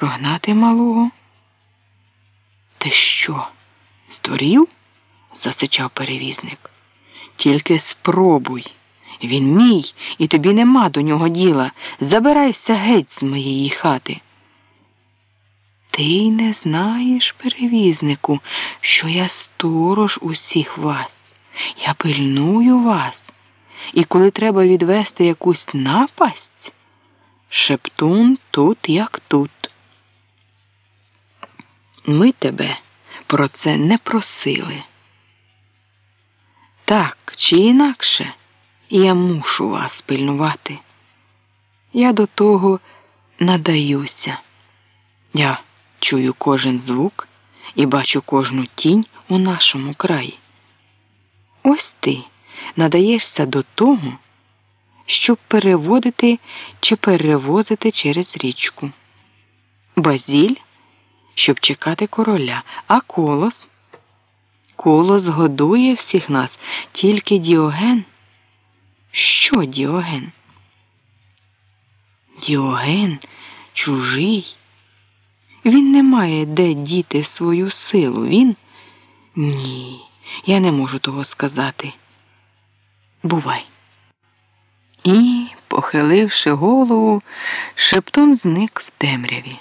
Прогнати малого? Ти що, здурів? засичав перевізник. Тільки спробуй. Він мій, і тобі нема до нього діла. Забирайся геть з моєї хати. Ти й не знаєш, перевізнику, що я сторож усіх вас. Я пильную вас. І коли треба відвести якусь напасть, шептун тут, як тут. Ми тебе про це не просили. Так чи інакше, я мушу вас пильнувати. Я до того надаюся. Я чую кожен звук і бачу кожну тінь у нашому краї. Ось ти надаєшся до того, щоб переводити чи перевозити через річку. Базіль, щоб чекати короля, а колос. Колос годує всіх нас, тільки Діоген. Що Діоген? Діоген чужий. Він не має де діти свою силу. Він. Ні, я не можу того сказати. Бувай. І, похиливши голову, шептун зник в темряві.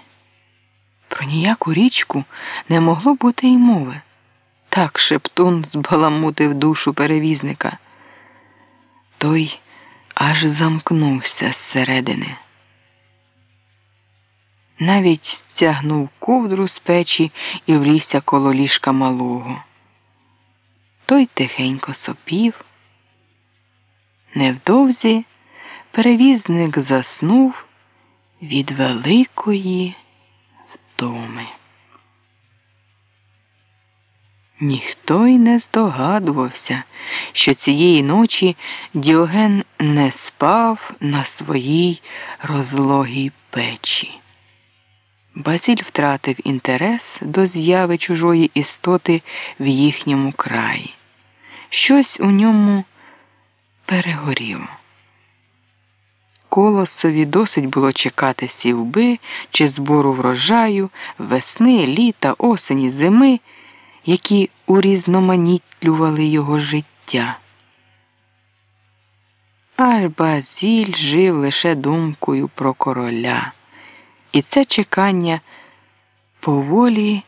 Про ніяку річку не могло бути й мови. Так шептун збаламутив душу перевізника. Той аж замкнувся зсередини. Навіть стягнув ковдру з печі і влізся коло ліжка малого. Той тихенько сопів. Невдовзі перевізник заснув від великої втоми. Ніхто й не здогадувався, що цієї ночі Діоген не спав на своїй розлогій печі. Базіль втратив інтерес до зяви чужої істоти в їхньому краї. Щось у ньому перегоріло. Колосові досить було чекати сівби чи збору врожаю, весни, літа, осені, зими, які урізноманітлювали його життя. Аж Базіль жив лише думкою про короля, і це чекання поволі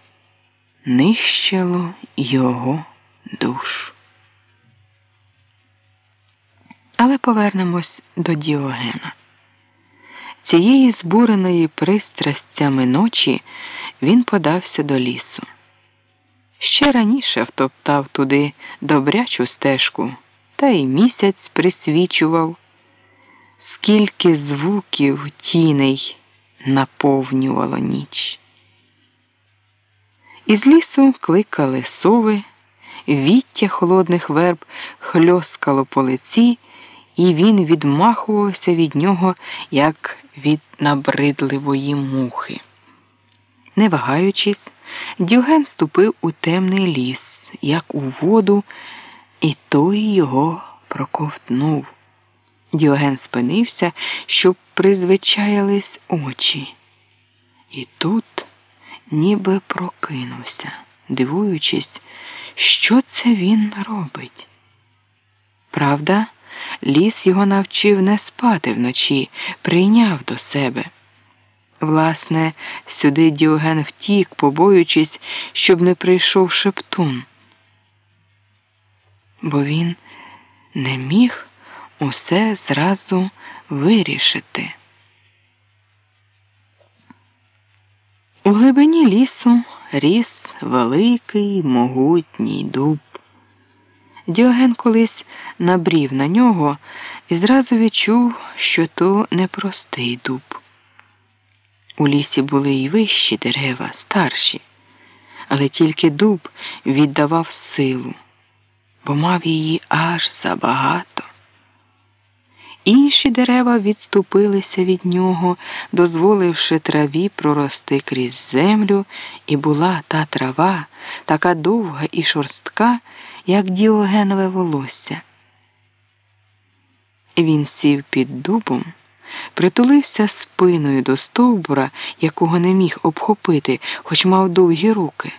нищило його душу. Але повернемось до Діогена. Цієї збуреної пристрастями ночі він подався до лісу. Ще раніше втоптав туди добрячу стежку, та й місяць присвічував, скільки звуків тіней наповнювало ніч. Із лісу кликали сови, віття холодних верб хльоскало по лиці і він відмахувався від нього, як від набридливої мухи. Не вагаючись, Дюген ступив у темний ліс, як у воду, і той його проковтнув. Діоген спинився, щоб призвичаїлись очі. І тут ніби прокинувся, дивуючись, що це він робить. Правда? Ліс його навчив не спати вночі, прийняв до себе. Власне, сюди Діоген втік, побоюючись, щоб не прийшов шептун. Бо він не міг усе зразу вирішити. У глибині лісу ріс великий могутній дуб. Діоген колись набрів на нього і зразу відчув, що то непростий дуб. У лісі були й вищі дерева, старші, але тільки дуб віддавав силу, бо мав її аж забагато. Інші дерева відступилися від нього, дозволивши траві прорости крізь землю, і була та трава така довга і шорстка як діогенове волосся. Він сів під дубом, притулився спиною до стовбура, якого не міг обхопити, хоч мав довгі руки.